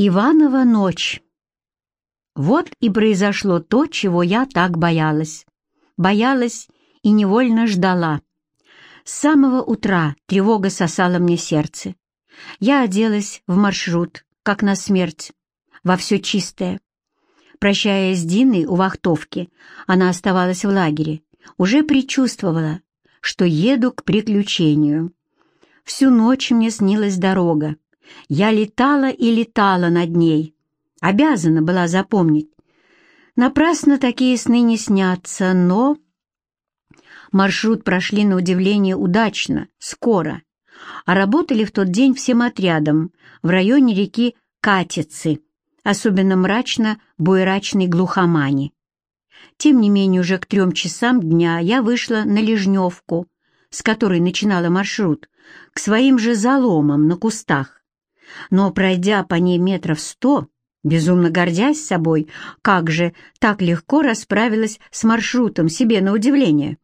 Иванова ночь. Вот и произошло то, чего я так боялась. Боялась и невольно ждала. С самого утра тревога сосала мне сердце. Я оделась в маршрут, как на смерть, во все чистое. Прощаясь с Диной у вахтовки, она оставалась в лагере, уже предчувствовала, что еду к приключению. Всю ночь мне снилась дорога. Я летала и летала над ней. Обязана была запомнить. Напрасно такие сны не снятся, но... Маршрут прошли на удивление удачно, скоро, а работали в тот день всем отрядом в районе реки Катицы, особенно мрачно буерачной глухомани. Тем не менее, уже к трем часам дня я вышла на Лежневку, с которой начинала маршрут, к своим же заломам на кустах. Но, пройдя по ней метров сто, безумно гордясь собой, как же так легко расправилась с маршрутом себе на удивление,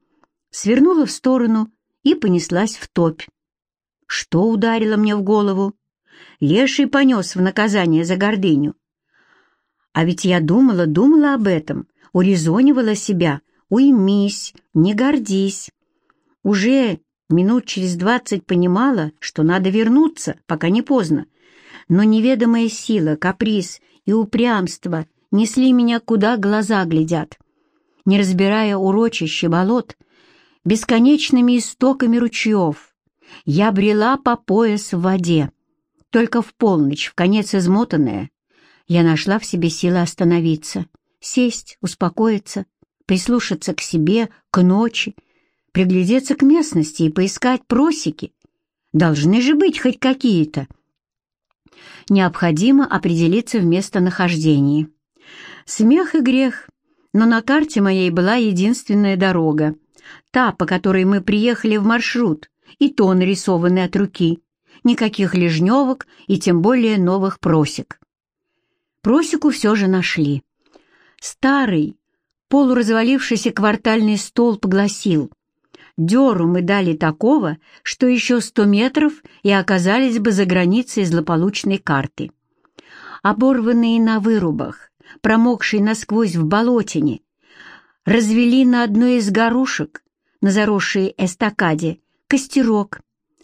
свернула в сторону и понеслась в топь. Что ударило мне в голову? Леший понес в наказание за гордыню. А ведь я думала, думала об этом, урезонивала себя. Уймись, не гордись. Уже минут через двадцать понимала, что надо вернуться, пока не поздно. Но неведомая сила, каприз и упрямство несли меня, куда глаза глядят. Не разбирая урочища болот, бесконечными истоками ручьев, я брела по пояс в воде. Только в полночь, в конец измотанная, я нашла в себе силы остановиться, сесть, успокоиться, прислушаться к себе, к ночи, приглядеться к местности и поискать просеки. Должны же быть хоть какие-то. Необходимо определиться в местонахождении. Смех и грех, но на карте моей была единственная дорога, та, по которой мы приехали в маршрут, и то нарисованный от руки. Никаких лежневок и тем более новых просек. Просеку все же нашли. Старый, полуразвалившийся квартальный столб гласил «Деру мы дали такого, что еще сто метров и оказались бы за границей злополучной карты». Оборванные на вырубах, промокшие насквозь в болотине, развели на одной из горушек, на заросшей эстакаде, костерок.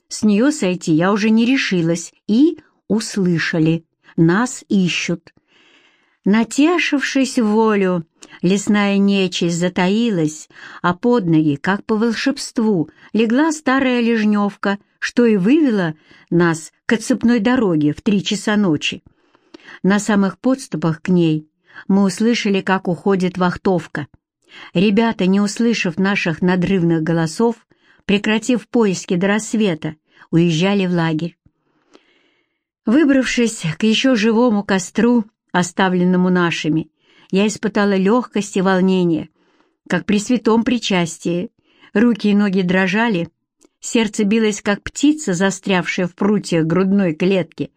С нее сойти я уже не решилась и услышали. Нас ищут. Натешившись волю, лесная нечисть затаилась, а под ноги, как по волшебству, легла старая лежневка, что и вывела нас к отцепной дороге в три часа ночи. На самых подступах к ней мы услышали, как уходит вахтовка. Ребята, не услышав наших надрывных голосов, прекратив поиски до рассвета, уезжали в лагерь. Выбравшись к еще живому костру, оставленному нашими, я испытала легкость и волнение, как при святом причастии. Руки и ноги дрожали, сердце билось, как птица, застрявшая в прутьях грудной клетки.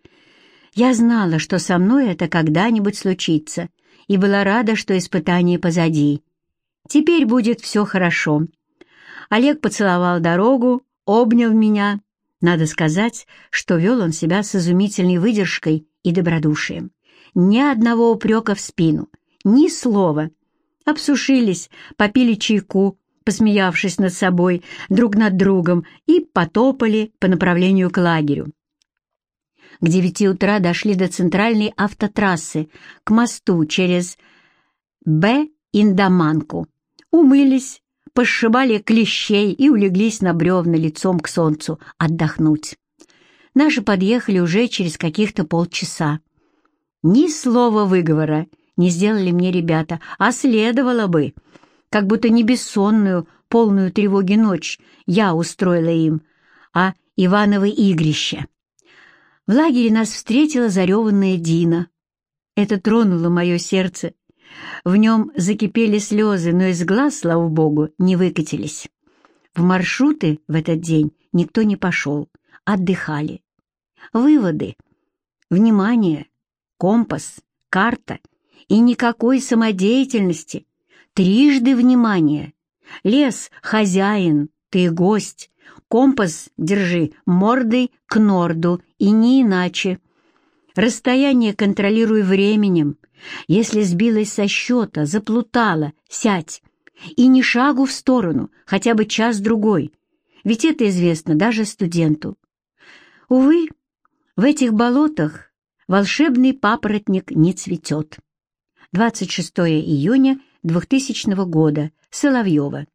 Я знала, что со мной это когда-нибудь случится, и была рада, что испытание позади. Теперь будет все хорошо. Олег поцеловал дорогу, обнял меня. Надо сказать, что вел он себя с изумительной выдержкой и добродушием. Ни одного упрека в спину, ни слова. Обсушились, попили чайку, посмеявшись над собой, друг над другом, и потопали по направлению к лагерю. К девяти утра дошли до центральной автотрассы, к мосту через Б-Индаманку. Умылись, пошибали клещей и улеглись на бревна лицом к солнцу отдохнуть. Наши подъехали уже через каких-то полчаса. Ни слова выговора не сделали мне ребята, а следовало бы. Как будто не бессонную, полную тревоги ночь я устроила им, а Иваново игрище. В лагере нас встретила зареванная Дина. Это тронуло мое сердце, в нем закипели слезы, но из глаз, слава богу, не выкатились. В маршруты в этот день никто не пошел, отдыхали. Выводы. Внимание, компас, карта и никакой самодеятельности. Трижды внимание. Лес — хозяин, ты гость. Компас держи мордой к норду и не иначе. Расстояние контролируй временем. Если сбилась со счета, заплутала, сядь. И ни шагу в сторону, хотя бы час-другой. Ведь это известно даже студенту. Увы, в этих болотах волшебный папоротник не цветет. 26 июня 2000 года. Соловьева.